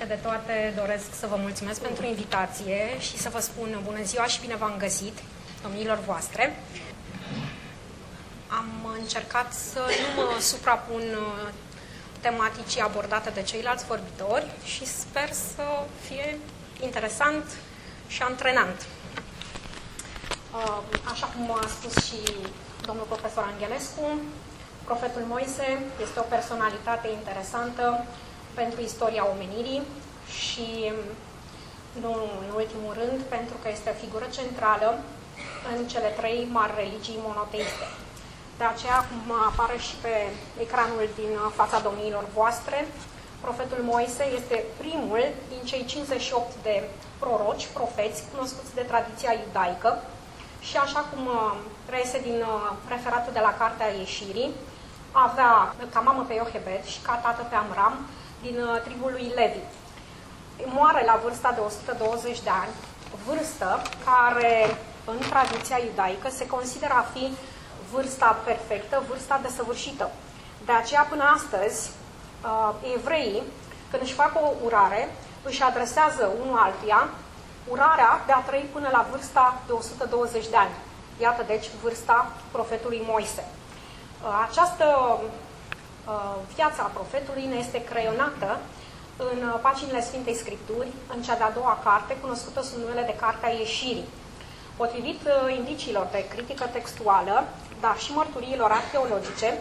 Înainte de toate, doresc să vă mulțumesc pentru invitație și să vă spun bună ziua și bine v-am găsit, domnilor voastre. Am încercat să nu mă suprapun uh, tematicii abordate de ceilalți vorbitori și sper să fie interesant și antrenant. Uh, așa cum a spus și domnul profesor Angelescu, profetul Moise este o personalitate interesantă pentru istoria omenirii și, nu în ultimul rând, pentru că este o figură centrală în cele trei mari religii monoteiste. De aceea, cum apare și pe ecranul din fața domniilor voastre, profetul Moise este primul din cei 58 de proroci, profeți, cunoscuți de tradiția iudaică și așa cum uh, reiese din uh, referatul de la Cartea Ieșirii, avea ca mamă pe Iohebed și ca tată pe Amram, din uh, tribul lui Levi. Moare la vârsta de 120 de ani, vârstă care în tradiția iudaică se consideră a fi vârsta perfectă, vârsta desăvârșită. De aceea până astăzi, uh, evreii, când își fac o urare, își adresează unul altuia urarea de a trăi până la vârsta de 120 de ani. Iată, deci, vârsta profetului Moise. Uh, această Uh, viața profetului ne este creionată în uh, paginile Sfintei Scripturi, în cea de-a doua carte, cunoscută sub numele de Cartea Ieșirii. Potrivit uh, indiciilor de critică textuală, dar și mărturiilor arheologice,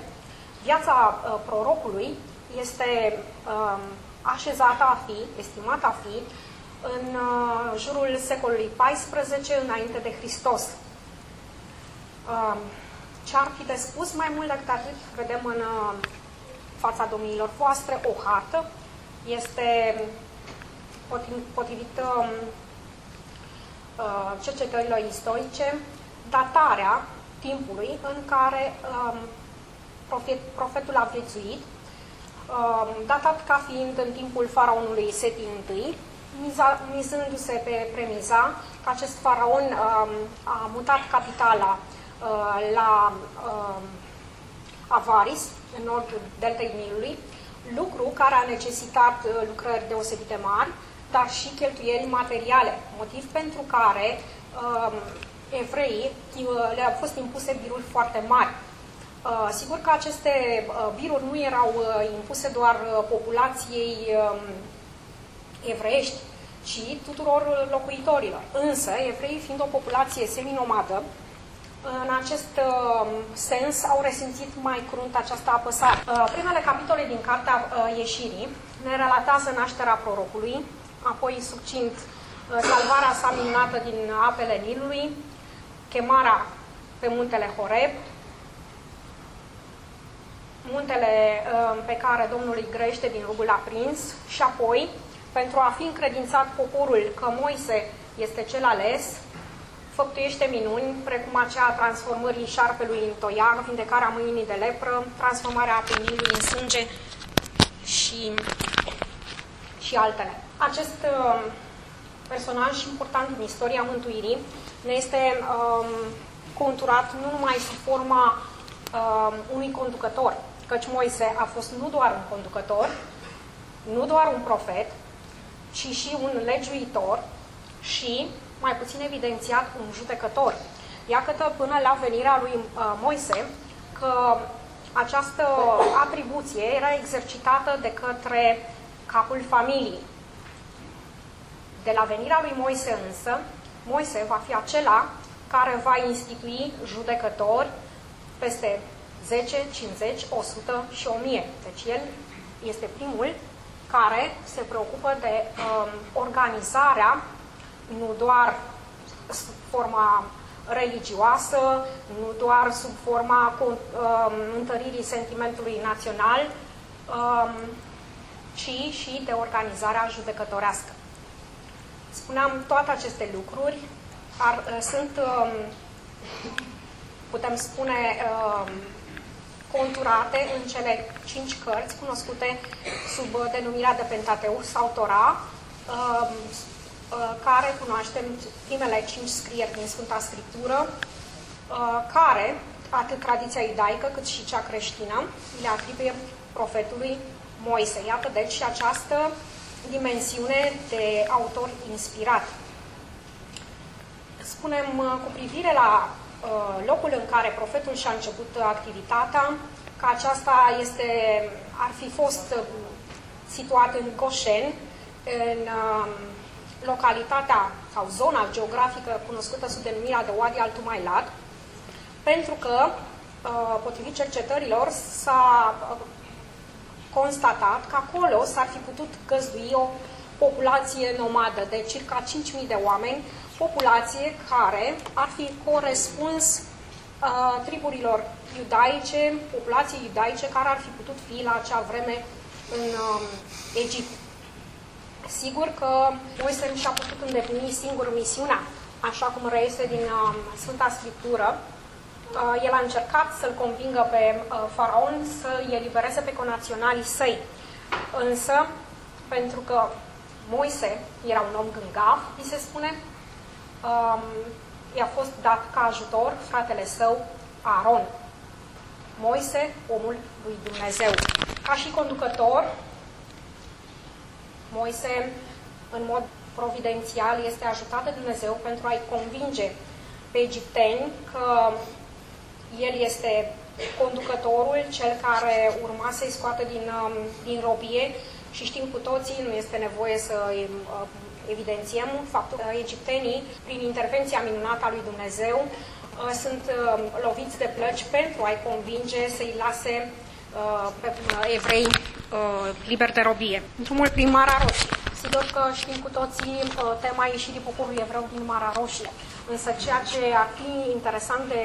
viața prorocului este um, așezată a fi, estimată a fi, în jurul secolului XIV înainte de Hristos. Um, ce ar fi de spus mai mult decât atât, vedem în fața domniilor voastre o hartă. Este potrivit um, uh, cercetărilor istorice datarea timpului în care um, profet, profetul a viețuit, um, datat ca fiind în timpul faraonului Seti I, mizându-se pe premiza că acest faraon um, a mutat capitala uh, la um, Avaris, în nordul deltei Nilului, lucru care a necesitat uh, lucrări deosebite mari, dar și cheltuieli materiale, motiv pentru care uh, evreii uh, le-au fost impuse biruri foarte mari. Uh, sigur că aceste uh, biruri nu erau uh, impuse doar uh, populației uh, evreiești, ci tuturor locuitorilor. Însă, evreii fiind o populație seminomadă, în acest uh, sens au resimțit mai crunt această apăsare. Uh, primele capitole din Cartea uh, Ieșirii ne relatează nașterea prorocului, apoi succint uh, salvarea sa minunată din apele Nilului, chemarea pe muntele Horeb, muntele uh, pe care Domnul îi grește din rugul aprins și apoi, pentru a fi încredințat poporul că Moise este cel ales, făptuiește minuni, precum aceea a transformării șarpelui în toiag, vindecarea mâinii de lepră, transformarea apinilului în sânge și, și altele. Acest uh, personaj important din istoria mântuirii ne este um, conturat nu numai sub forma um, unui conducător, căci Moise a fost nu doar un conducător, nu doar un profet, ci și un legiuitor și mai puțin evidențiat un judecător. Iată până la venirea lui uh, Moise că această atribuție era exercitată de către capul familiei. De la venirea lui Moise însă, Moise va fi acela care va institui judecători peste 10, 50, 100 și 1000. Deci el este primul care se preocupă de um, organizarea nu doar sub forma religioasă, nu doar sub forma um, întăririi sentimentului național, um, ci și de organizarea judecătorească. Spuneam, toate aceste lucruri ar, uh, sunt, um, putem spune, um, conturate în cele cinci cărți cunoscute sub denumirea de Pentateuch sau Torah, um, Uh, care cunoaștem primele cinci scrieri din Sfânta Scriptură, uh, care, atât tradiția iudaică cât și cea creștină, le atribuie profetului Moise. Iată, deci, și această dimensiune de autor inspirat. Spunem cu privire la locul în care profetul și-a început activitatea, că aceasta este, ar fi fost situat în Goshen, în localitatea sau zona geografică cunoscută sub denumirea de Wadi al Tumailat, pentru că, uh, potrivit cercetărilor, s-a uh, constatat că acolo s-ar fi putut găzdui o populație nomadă de circa 5.000 de oameni, populație care ar fi corespuns uh, triburilor iudaice, populații iudaice care ar fi putut fi la acea vreme în uh, Egipt. Sigur că Moise nu și-a putut îndeplini singur misiunea, așa cum reiese din uh, Sfânta Scriptură. Uh, el a încercat să-l convingă pe uh, faraon să îi elibereze pe conaționalii săi. Însă, pentru că Moise era un om gângav, îi se spune, um, i-a fost dat ca ajutor fratele său, Aaron. Moise, omul lui Dumnezeu. Ca și conducător, Moise, în mod providențial, este ajutat de Dumnezeu pentru a-i convinge pe egipteni că el este conducătorul, cel care urma să-i scoată din, um, din robie și știm cu toții, nu este nevoie să um, evidențiem faptul că egiptenii, prin intervenția minunată a lui Dumnezeu, uh, sunt um, loviți de plăci pentru a-i convinge să-i lase uh, pe evrei uh, liber de robie. Drumul prin Marea Roșie. Sigur că știm cu toții tema ieșirii poporului evreu din Marea Roșie. Însă ceea ce ar fi interesant de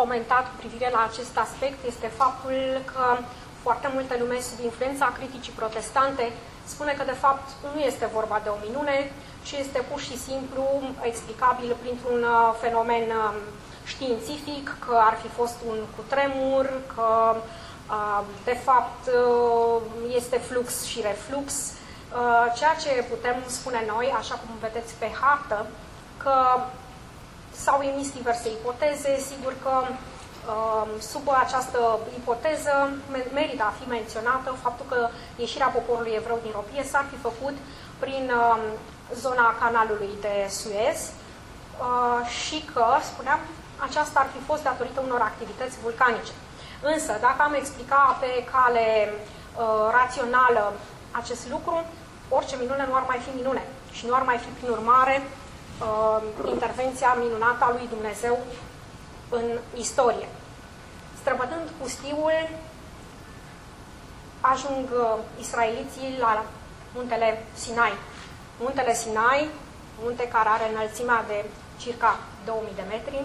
comentat cu privire la acest aspect este faptul că foarte multă lume sub influența criticii protestante spune că de fapt nu este vorba de o minune, ci este pur și simplu explicabil printr-un uh, fenomen um, științific, că ar fi fost un cutremur, că uh, de fapt uh, este flux și reflux, ceea ce putem spune noi, așa cum vedeți pe hartă, că S-au emis diverse ipoteze, sigur că um, sub această ipoteză merită a fi menționată faptul că ieșirea poporului evreu din robie s-ar fi făcut prin um, zona canalului de Suez uh, și că, spuneam, aceasta ar fi fost datorită unor activități vulcanice. Însă, dacă am explicat pe cale uh, rațională acest lucru, orice minune nu ar mai fi minune și nu ar mai fi, prin urmare, uh, intervenția minunată a lui Dumnezeu în istorie. Străbătând pustiul, ajung uh, israeliții la muntele Sinai. Muntele Sinai, munte care are înălțimea de circa 2000 de metri,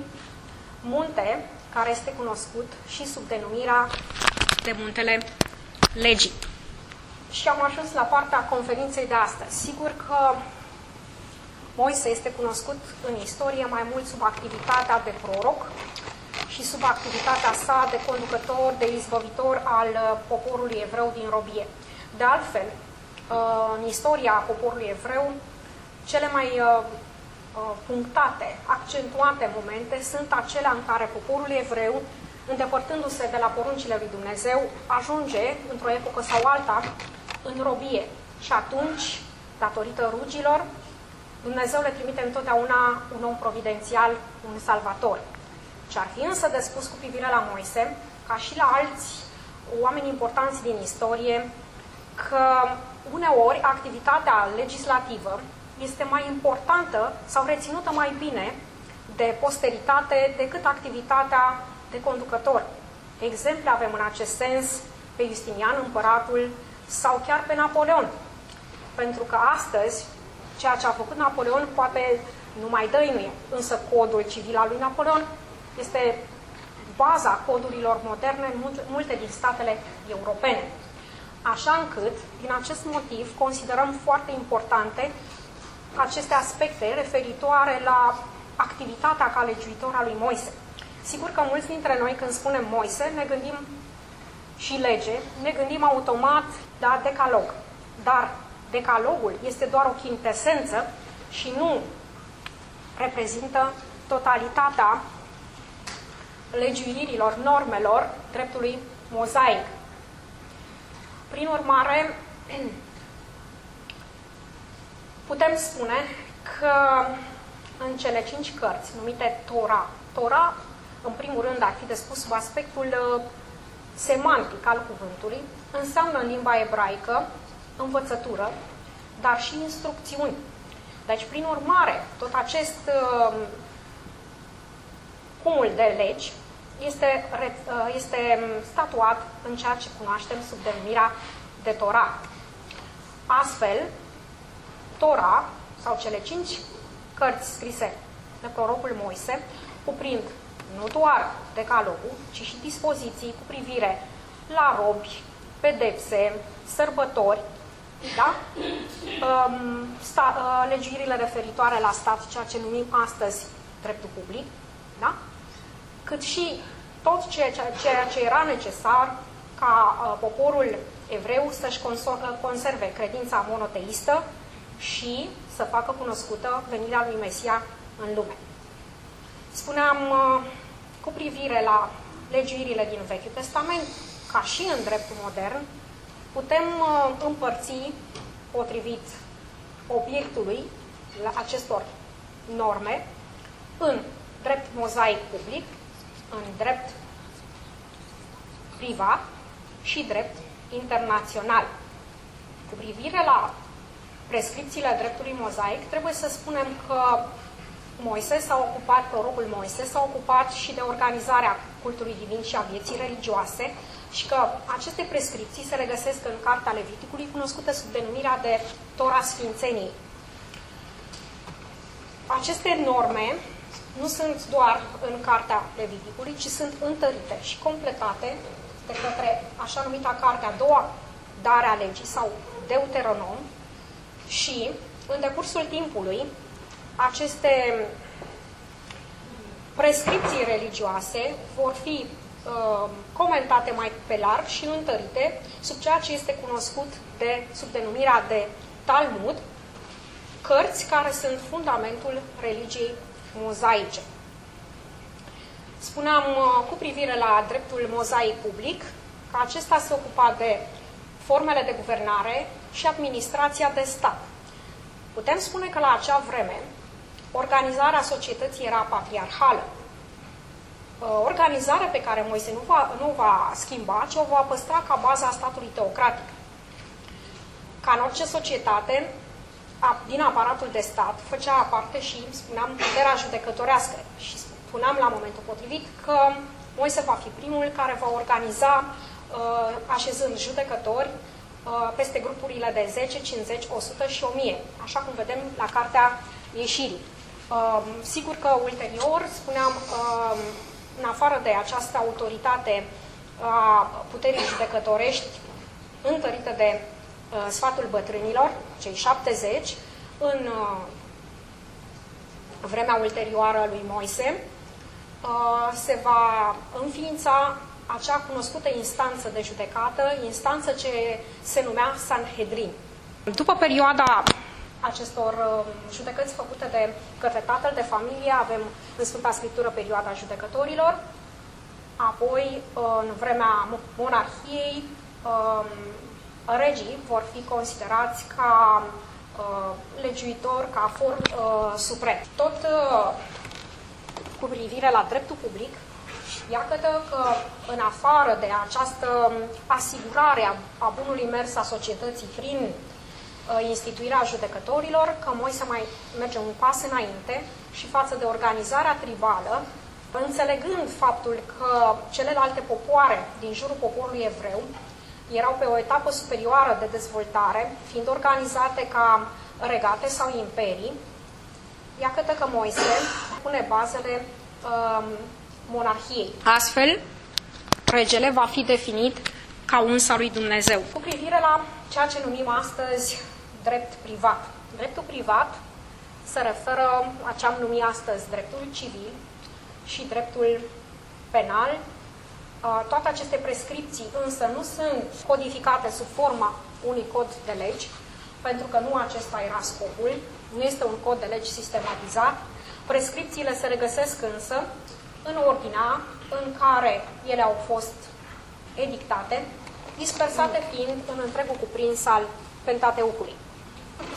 munte care este cunoscut și sub denumirea de muntele Legii. Și am ajuns la partea conferinței de astăzi. Sigur că Moise este cunoscut în istorie mai mult sub activitatea de proroc și sub activitatea sa de conducător, de izbăvitor al uh, poporului evreu din robie. De altfel, uh, în istoria poporului evreu, cele mai uh, punctate, accentuate momente sunt acelea în care poporul evreu, îndepărtându-se de la poruncile lui Dumnezeu, ajunge, într-o epocă sau alta, în robie. Și atunci, datorită rugilor, Dumnezeu le trimite întotdeauna un om providențial, un salvator. Ce ar fi însă de spus cu privire la Moise, ca și la alți oameni importanți din istorie, că uneori activitatea legislativă este mai importantă sau reținută mai bine de posteritate decât activitatea de conducător. Exemple avem în acest sens pe Justinian, împăratul, sau chiar pe Napoleon. Pentru că astăzi Ceea ce a făcut Napoleon poate nu mai dăinuie, însă codul civil al lui Napoleon este baza codurilor moderne în multe din statele europene. Așa încât, din acest motiv, considerăm foarte importante aceste aspecte referitoare la activitatea ca legiuitor a lui Moise. Sigur că mulți dintre noi, când spunem Moise, ne gândim și lege, ne gândim automat la decalog. Dar decalogul este doar o chintesență și nu reprezintă totalitatea legiuirilor, normelor dreptului mozaic. Prin urmare, putem spune că în cele cinci cărți numite Tora, Tora, în primul rând, ar fi de spus sub aspectul uh, semantic al cuvântului, înseamnă în limba ebraică învățătură, dar și instrucțiuni. Deci, prin urmare, tot acest uh, cumul de legi este, uh, este statuat în ceea ce cunoaștem sub denumirea de Torah. Astfel, Tora, sau cele cinci cărți scrise de prorocul Moise, cuprind nu doar decalogul, ci și dispoziții cu privire la robi, pedepse, sărbători, da? Um, sta, uh, legiuirile referitoare la stat, ceea ce numim astăzi dreptul public, da? cât și tot ceea ce, ceea ce era necesar ca uh, poporul evreu să-și conserve credința monoteistă și să facă cunoscută venirea lui Mesia în lume. Spuneam uh, cu privire la legiuirile din Vechiul Testament, ca și în dreptul modern, putem uh, împărți potrivit obiectului la acestor norme în drept mozaic public, în drept privat și drept internațional. Cu privire la prescripțiile dreptului mozaic, trebuie să spunem că Moise s-a ocupat, prorocul Moise s-a ocupat și de organizarea cultului divin și a vieții religioase și că aceste prescripții se regăsesc în Cartea Leviticului, cunoscută sub denumirea de Tora Sfințenii. Aceste norme nu sunt doar în Cartea Leviticului, ci sunt întărite și completate de către așa numita Cartea a doua, Darea Legii sau Deuteronom, și în decursul timpului aceste prescripții religioase vor fi uh, comentate mai pe larg și întărite sub ceea ce este cunoscut de, sub denumirea de Talmud, cărți care sunt fundamentul religiei mozaice. Spuneam uh, cu privire la dreptul mozaic public că acesta se ocupa de formele de guvernare și administrația de stat. Putem spune că la acea vreme organizarea societății era patriarhală. Uh, organizarea pe care Moise nu va, nu va schimba, ci o va păstra ca baza statului teocratic. Ca în orice societate, din aparatul de stat, făcea parte și, spuneam, puterea judecătorească. Și spuneam la momentul potrivit că Moise va fi primul care va organiza, uh, așezând judecători, uh, peste grupurile de 10, 50, 100 și 1000, așa cum vedem la cartea ieșirii. Um, sigur că ulterior, spuneam, um, în afară de această autoritate a puterii judecătorești întărită de uh, sfatul bătrânilor, cei 70, în uh, vremea ulterioară a lui Moise, uh, se va înființa acea cunoscută instanță de judecată, instanță ce se numea Sanhedrin. După perioada acestor uh, judecăți făcute de către tatăl de familie, avem în Sfânta Scriptură perioada judecătorilor, apoi uh, în vremea monarhiei, um, regii vor fi considerați ca uh, legiuitor, ca for suprem. Tot cu privire la dreptul public, iată că în afară de această asigurare a bunului mers a societății prin Uh, instituirea judecătorilor, că Moise mai merge un pas înainte și față de organizarea tribală, înțelegând faptul că celelalte popoare din jurul poporului evreu erau pe o etapă superioară de dezvoltare, fiind organizate ca regate sau imperii, iată că Moise pune bazele um, monarhiei. Astfel, regele va fi definit ca un al lui Dumnezeu. Cu privire la ceea ce numim astăzi drept privat. Dreptul privat se referă la ce am numit astăzi dreptul civil și dreptul penal. Toate aceste prescripții însă nu sunt codificate sub forma unui cod de legi, pentru că nu acesta era scopul, nu este un cod de legi sistematizat. Prescripțiile se regăsesc însă în ordinea în care ele au fost edictate, dispersate fiind în întregul cuprins al Pentateucului.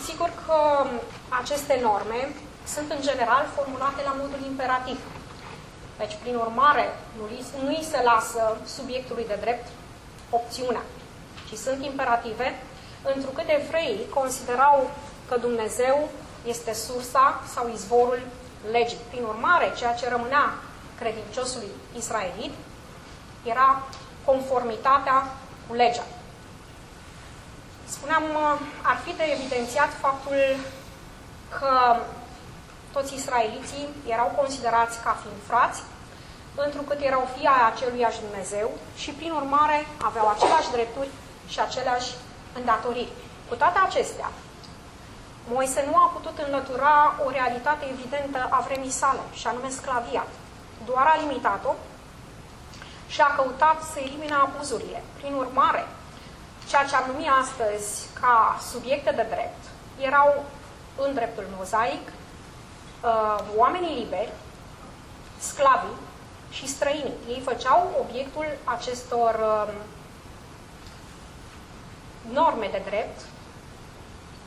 Sigur că aceste norme sunt în general formulate la modul imperativ. Deci, prin urmare, nu îi se lasă subiectului de drept opțiunea, ci sunt imperative, întrucât evreii considerau că Dumnezeu este sursa sau izvorul legii. Prin urmare, ceea ce rămânea credinciosului israelit era conformitatea cu legea. Spuneam, ar fi de evidențiat faptul că toți israeliții erau considerați ca fiind frați, întrucât erau fii ai aceluiași Dumnezeu și, prin urmare, aveau aceleași drepturi și aceleași îndatoriri. Cu toate acestea, Moise nu a putut înlătura o realitate evidentă a vremii sale, și anume sclavia. Doar a limitat-o și a căutat să elimine abuzurile. Prin urmare, ceea ce am numit astăzi ca subiecte de drept erau în dreptul mozaic uh, oamenii liberi, sclavii și străinii. Ei făceau obiectul acestor uh, norme de drept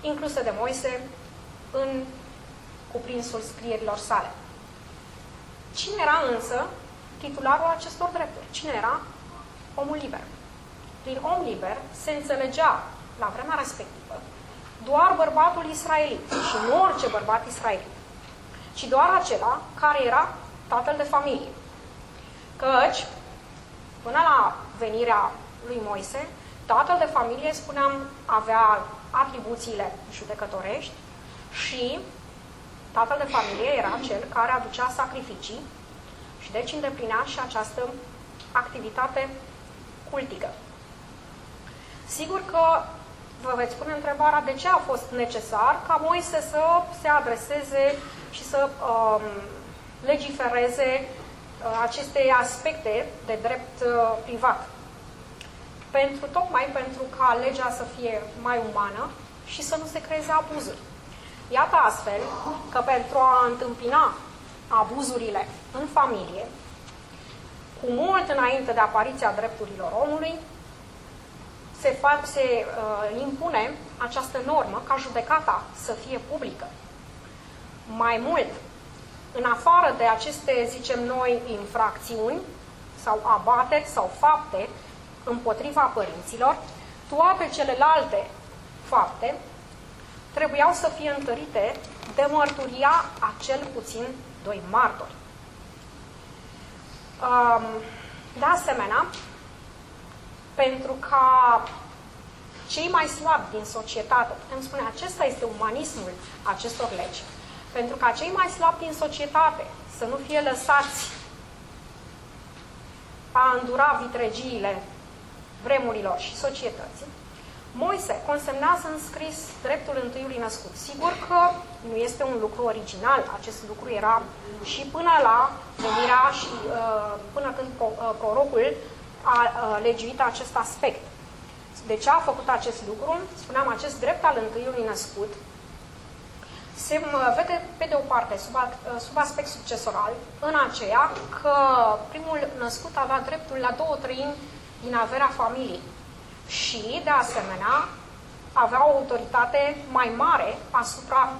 incluse de Moise în cuprinsul scrierilor sale. Cine era însă titularul acestor drepturi? Cine era omul liber? Prin om liber se înțelegea la vremea respectivă doar bărbatul israelit și nu orice bărbat israelit, ci doar acela care era tatăl de familie. Căci, până la venirea lui Moise, tatăl de familie, spuneam, avea atribuțiile judecătorești și tatăl de familie era cel care aducea sacrificii și deci îndeplinea și această activitate cultică. Sigur că vă veți pune întrebarea de ce a fost necesar ca Moise să se adreseze și să um, legifereze uh, aceste aspecte de drept uh, privat pentru, tocmai pentru ca legea să fie mai umană și să nu se creeze abuzuri. Iată astfel că pentru a întâmpina abuzurile în familie, cu mult înainte de apariția drepturilor omului, se, fac, se uh, impune această normă ca judecata să fie publică. Mai mult, în afară de aceste, zicem noi, infracțiuni sau abate sau fapte împotriva părinților, toate celelalte fapte trebuiau să fie întărite de mărturia a cel puțin doi martori. De asemenea, pentru ca cei mai slabi din societate, putem spune, acesta este umanismul acestor legi, pentru ca cei mai slabi din societate să nu fie lăsați a îndura vitregiile vremurilor și societății, Moise consemnează în scris dreptul întâiului născut. Sigur că nu este un lucru original, acest lucru era și până la venirea și uh, până când uh, prorocul a uh, legiuit acest aspect. De ce a făcut acest lucru? Spuneam, acest drept al întâiului născut se vede pe de o parte sub, sub aspect succesoral în aceea că primul născut avea dreptul la două treimi din averea familiei și, de asemenea, avea o autoritate mai mare asupra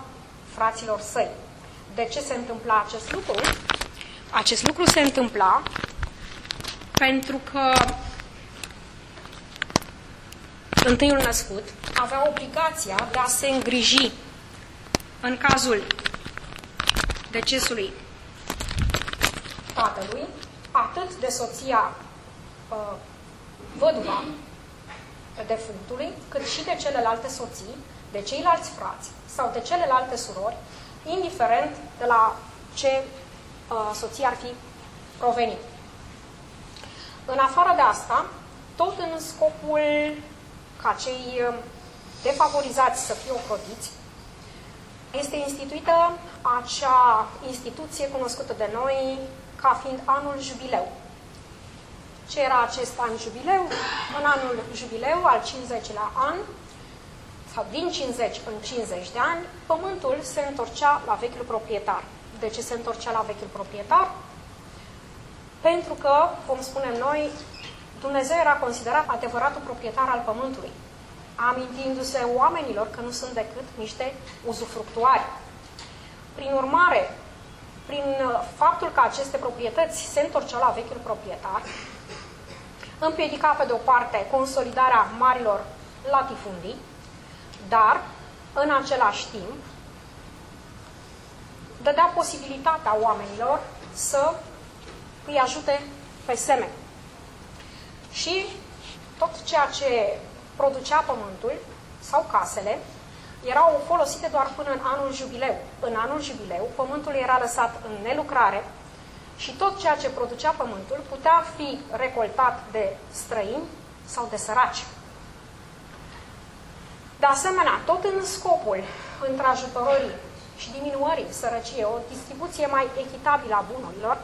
fraților săi. De ce se întâmpla acest lucru? Acest lucru se întâmpla pentru că întâiul născut avea obligația de a se îngriji în cazul decesului tatălui, atât de soția uh, văduva defunctului, cât și de celelalte soții, de ceilalți frați sau de celelalte surori, indiferent de la ce uh, soție ar fi provenit. În afară de asta, tot în scopul ca cei uh, defavorizați să fie ocrotiți, este instituită acea instituție cunoscută de noi ca fiind anul jubileu, ce era acest an jubileu? În anul jubileu, al 50-lea an, sau din 50 în 50 de ani, pământul se întorcea la vechiul proprietar. De ce se întorcea la vechiul proprietar? Pentru că, cum spunem noi, Dumnezeu era considerat adevăratul proprietar al pământului. amintindu-se oamenilor că nu sunt decât niște uzufructuari. Prin urmare, prin uh, faptul că aceste proprietăți se întorceau la vechiul proprietar, împiedica pe de o parte consolidarea marilor latifundii, dar în același timp dădea posibilitatea oamenilor să îi ajute pe semeni. Și tot ceea ce producea pământul sau casele erau folosite doar până în anul jubileu. În anul jubileu, pământul era lăsat în nelucrare și tot ceea ce producea pământul putea fi recoltat de străini sau de săraci. De asemenea, tot în scopul întrajutorării și diminuării sărăciei, o distribuție mai echitabilă a bunurilor,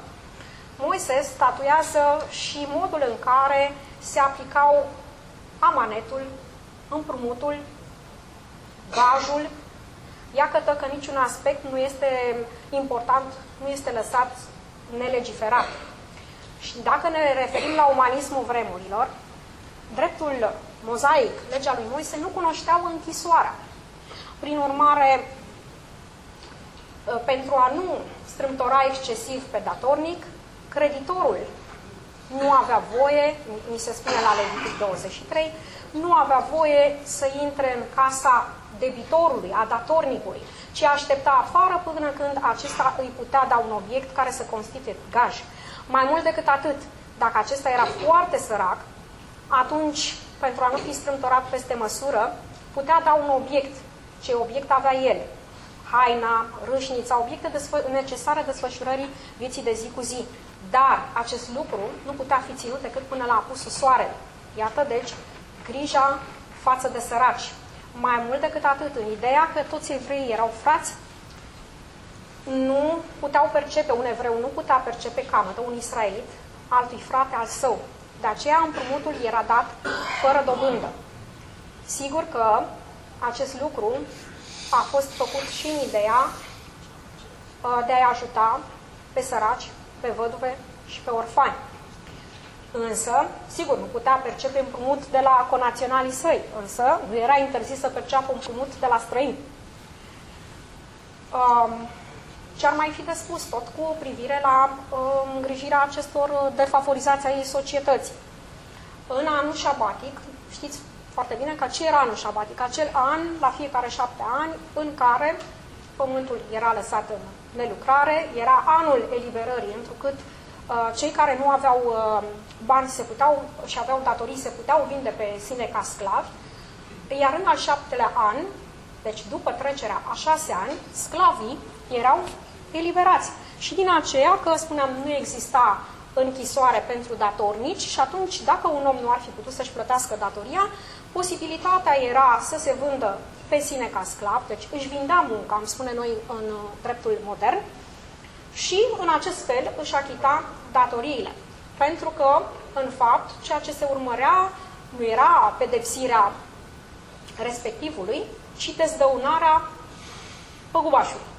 Moise statuiază și modul în care se aplicau amanetul, împrumutul, gajul. Iată că niciun aspect nu este important, nu este lăsat nelegiferat. Și dacă ne referim la umanismul vremurilor, dreptul mozaic, legea lui Moise, nu cunoșteau închisoarea. Prin urmare, pentru a nu strâmtora excesiv pe datornic, creditorul nu avea voie, mi se spune la Levitic 23, nu avea voie să intre în casa debitorului, a datornicului, ci aștepta afară până când acesta îi putea da un obiect care să constituie gaj. Mai mult decât atât, dacă acesta era foarte sărac, atunci, pentru a nu fi strâmtorat peste măsură, putea da un obiect. Ce obiect avea el? Haina, râșnița, obiecte necesare desfășurării vieții de zi cu zi. Dar acest lucru nu putea fi ținut decât până la apusul soarelui. Iată, deci, grija față de săraci. Mai mult decât atât, în ideea că toți evreii erau frați, nu puteau percepe, un evreu nu putea percepe camătă, un israelit, altui frate al său. De aceea împrumutul era dat fără dobândă. Sigur că acest lucru a fost făcut și în ideea uh, de a ajuta pe săraci, pe văduve și pe orfani. Însă, sigur, nu putea percepe împrumut de la conaționalii săi, însă nu era interzis să perceapă împrumut de la străini. Um, ce ar mai fi de spus tot cu privire la um, îngrijirea acestor defavorizații ai societății? În anul șabatic, știți foarte bine că ce era anul șabatic? Acel an, la fiecare șapte ani, în care pământul era lăsat în nelucrare, era anul eliberării, întrucât uh, cei care nu aveau uh, bani se puteau, și aveau datorii se puteau vinde pe sine ca sclavi, iar în al șaptelea an, deci după trecerea a șase ani, sclavii erau eliberați. Și din aceea, că spuneam, nu exista închisoare pentru datornici și atunci, dacă un om nu ar fi putut să-și plătească datoria, posibilitatea era să se vândă pe sine ca sclav, deci își vindea munca, am spune noi în dreptul modern, și în acest fel își achita datoriile. Pentru că, în fapt, ceea ce se urmărea nu era pedepsirea respectivului, ci dezdăunarea păgubașului.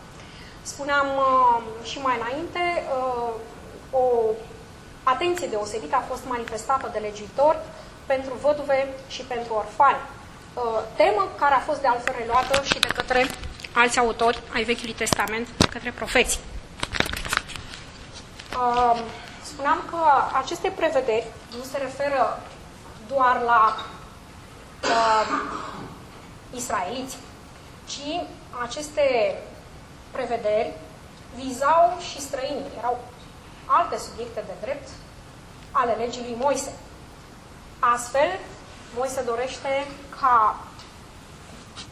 Spuneam uh, și mai înainte, uh, o atenție deosebită a fost manifestată de legiuitor pentru văduve și pentru orfani. Uh, temă care a fost de altfel reluată și de către alți autori ai Vechiului Testament, de către profeți. Uh, spuneam că aceste prevederi nu se referă doar la uh, israeliți, ci aceste prevederi vizau și străinii. Erau alte subiecte de drept ale legii lui Moise. Astfel, Moise dorește ca,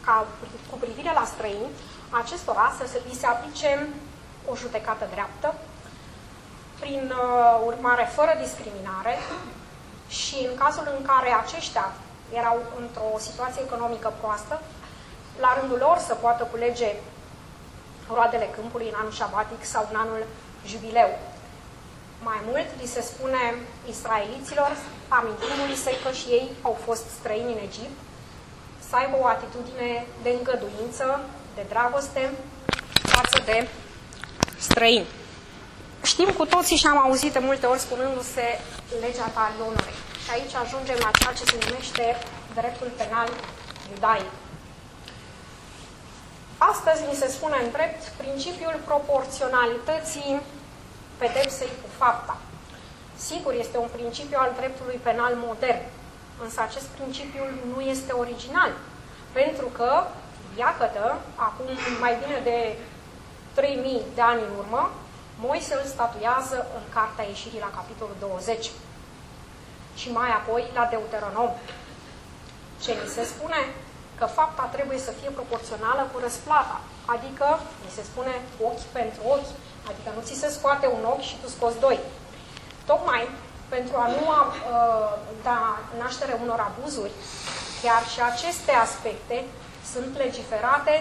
ca cu privire la străini, acestora să se, li se aplice o judecată dreaptă, prin uh, urmare fără discriminare și în cazul în care aceștia erau într-o situație economică proastă, la rândul lor să poată culege roadele câmpului în anul șabatic sau în anul jubileu. Mai mult, li se spune israeliților, amintindu-li se că și ei au fost străini în Egipt, să aibă o atitudine de îngăduință, de dragoste față de străini. Știm cu toții și am auzit de multe ori spunându-se legea talionului. Și aici ajungem la ceea ce se numește dreptul penal iudaic. Astăzi ni se spune în drept principiul proporționalității pedepsei cu fapta. Sigur, este un principiu al dreptului penal modern, însă acest principiu nu este original, pentru că, iată, acum mai bine de 3000 de ani în urmă, Moise îl statuiază în Cartea Ieșirii la capitolul 20 și mai apoi la Deuteronom. Ce ni se spune? Că fapta trebuie să fie proporțională cu răsplata, adică ni se spune ochi pentru ochi, adică nu ți se scoate un ochi și tu scoți doi. Tocmai pentru a nu uh, da naștere unor abuzuri, chiar și aceste aspecte sunt legiferate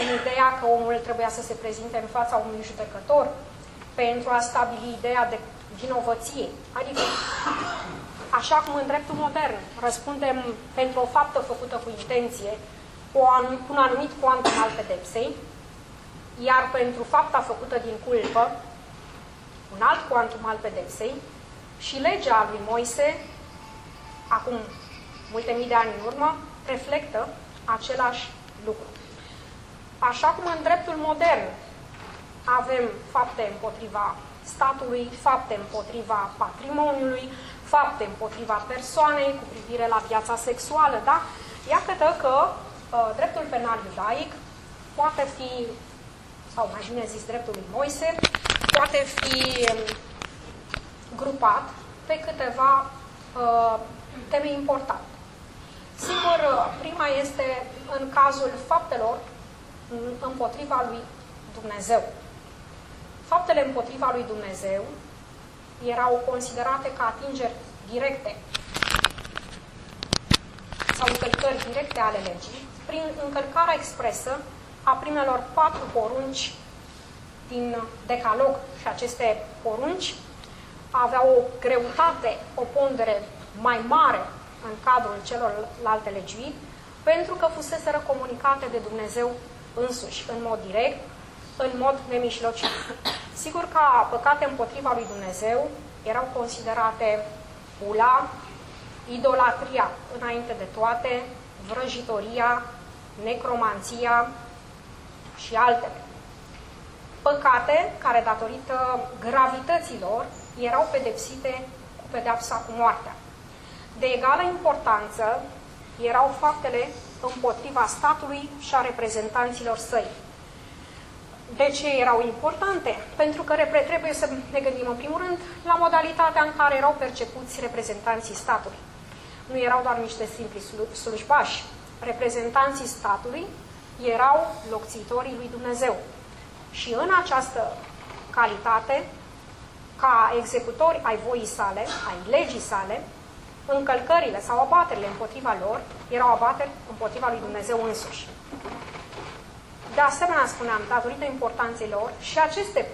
în ideea că omul trebuia să se prezinte în fața unui judecător pentru a stabili ideea de vinovăție. Adică, așa cum în dreptul modern răspundem pentru o faptă făcută cu intenție cu un anumit cuantum al pedepsei, iar pentru fapta făcută din culpă, un alt cuantum al pedepsei, și legea lui Moise, acum multe mii de ani în urmă, reflectă același lucru. Așa cum în dreptul modern avem fapte împotriva statului, fapte împotriva patrimoniului, fapte împotriva persoanei cu privire la viața sexuală, da? Iată că uh, dreptul penal iudaic poate fi, sau mai bine zis dreptul lui Moise, poate fi um, grupat pe câteva uh, teme importante. Sigur, uh, prima este în cazul faptelor împotriva lui Dumnezeu. Faptele împotriva lui Dumnezeu erau considerate ca atingeri directe sau încălcări directe ale legii prin încălcarea expresă a primelor patru porunci din Decalog. Și aceste porunci aveau o greutate, o pondere mai mare în cadrul celorlalte legii, pentru că fuseseră comunicate de Dumnezeu însuși, în mod direct, în mod nemișlocit. Sigur că păcate împotriva lui Dumnezeu erau considerate ula, idolatria înainte de toate, vrăjitoria, necromanția și altele. Păcate care, datorită gravităților, erau pedepsite cu pedepsa cu moartea. De egală importanță erau faptele împotriva statului și a reprezentanților săi. De ce erau importante? Pentru că trebuie să ne gândim în primul rând la modalitatea în care erau percepuți reprezentanții statului. Nu erau doar niște simpli slujbași. Reprezentanții statului erau locțitorii lui Dumnezeu. Și în această calitate, ca executori ai voii sale, ai legii sale, încălcările sau abaterile împotriva lor erau abateri împotriva lui Dumnezeu însuși. De asemenea, spuneam, datorită importanței lor, și aceste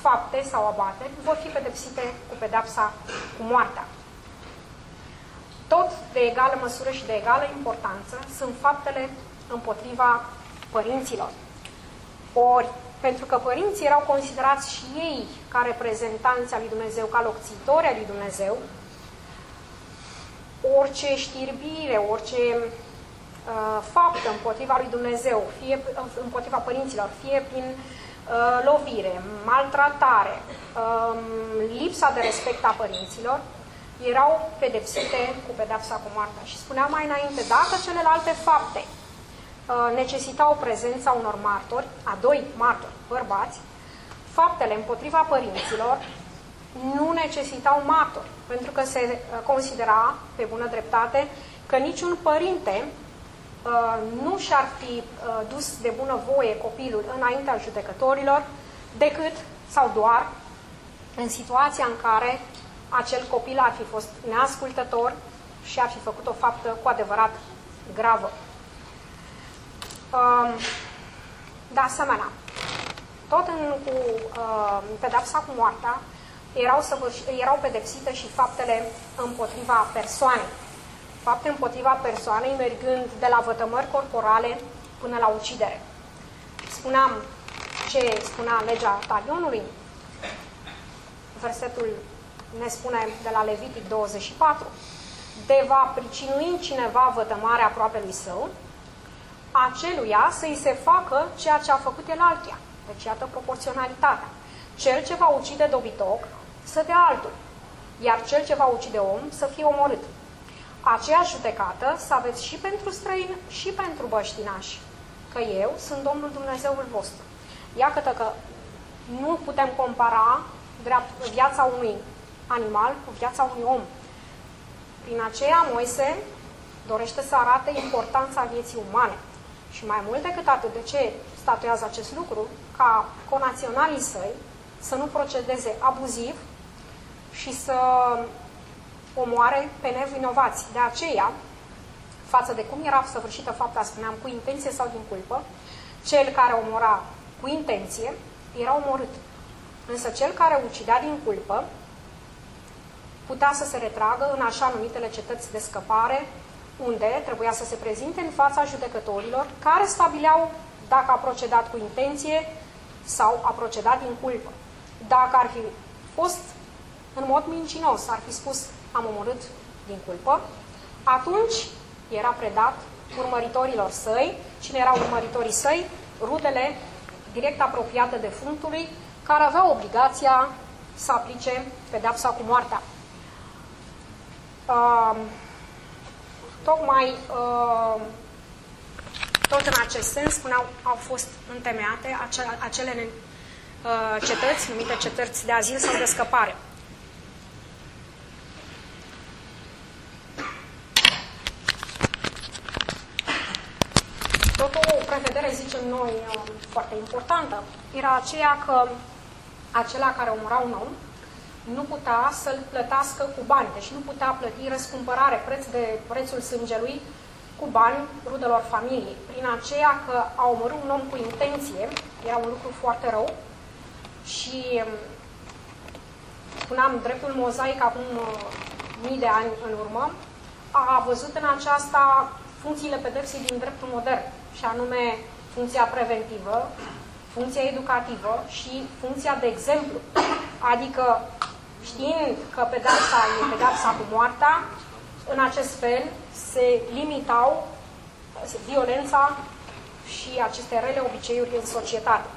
fapte sau abateri vor fi pedepsite cu pedepsa cu moartea. Tot de egală măsură și de egală importanță sunt faptele împotriva părinților. Ori, pentru că părinții erau considerați și ei ca reprezentanți al lui Dumnezeu, ca locțitori al lui Dumnezeu, orice știrbire, orice uh, faptă împotriva lui Dumnezeu, fie împotriva părinților, fie prin uh, lovire, maltratare, uh, lipsa de respect a părinților, erau pedepsite cu pedepsa cu moartea. Și spuneam mai înainte, dacă celelalte fapte uh, necesitau prezența unor martori, a doi martori bărbați, faptele împotriva părinților nu necesitau martori, pentru că se uh, considera, pe bună dreptate, că niciun părinte uh, nu și-ar fi uh, dus de bună voie copilul înaintea judecătorilor, decât sau doar în situația în care acel copil ar fi fost neascultător și ar fi făcut o faptă cu adevărat gravă. Um, de asemenea, tot în, cu pedepsa cu moartea, erau, săvârși, erau pedepsite și faptele împotriva persoanei. Fapte împotriva persoanei mergând de la vătămări corporale până la ucidere. Spuneam ce spunea legea talionului. Versetul ne spune de la Levitic 24. De va pricinui cineva vătămarea aproape lui său, aceluia să-i se facă ceea ce a făcut el altuia. Deci, iată proporționalitatea. Cel ce va ucide dobitoc să dea altul, iar cel ce va ucide om să fie omorât. Aceeași judecată să aveți și pentru străini și pentru băștinași, că eu sunt Domnul Dumnezeul vostru. Iată că nu putem compara viața unui animal cu viața unui om. Prin aceea, Moise dorește să arate importanța vieții umane. Și mai mult decât atât, de ce statuează acest lucru? Ca conaționalii săi să nu procedeze abuziv și să omoare pe nevinovați. De aceea, față de cum era săvârșită fapta, spuneam, cu intenție sau din culpă, cel care omora cu intenție era omorât. Însă cel care ucidea din culpă putea să se retragă în așa numitele cetăți de scăpare, unde trebuia să se prezinte în fața judecătorilor care stabileau dacă a procedat cu intenție sau a procedat din culpă. Dacă ar fi fost în mod mincinos, ar fi spus am omorât din culpă, atunci era predat urmăritorilor săi. Cine erau urmăritorii săi? Rudele direct apropiate de functului, care aveau obligația să aplice pedepsa cu moartea. Uh, tocmai uh, tot în acest sens, spuneau, au fost întemeiate acele, acele uh, cetăți, numite cetăți de azil sau de scăpare. Tot o prevedere, zicem noi, uh, foarte importantă, era aceea că acela care omora un om nu putea să-l plătească cu bani, deci nu putea plăti răscumpărare, preț de prețul sângelui, cu bani rudelor familiei. Prin aceea că a omorât un om cu intenție, era un lucru foarte rău. Și um, spuneam, dreptul mozaic acum uh, mii de ani în urmă, a văzut în aceasta funcțiile pedepsei din dreptul modern, și anume funcția preventivă, funcția educativă și funcția de exemplu. Adică știind că pedepsa e pedepsa cu moartea, în acest fel se limitau violența și aceste rele obiceiuri în societate.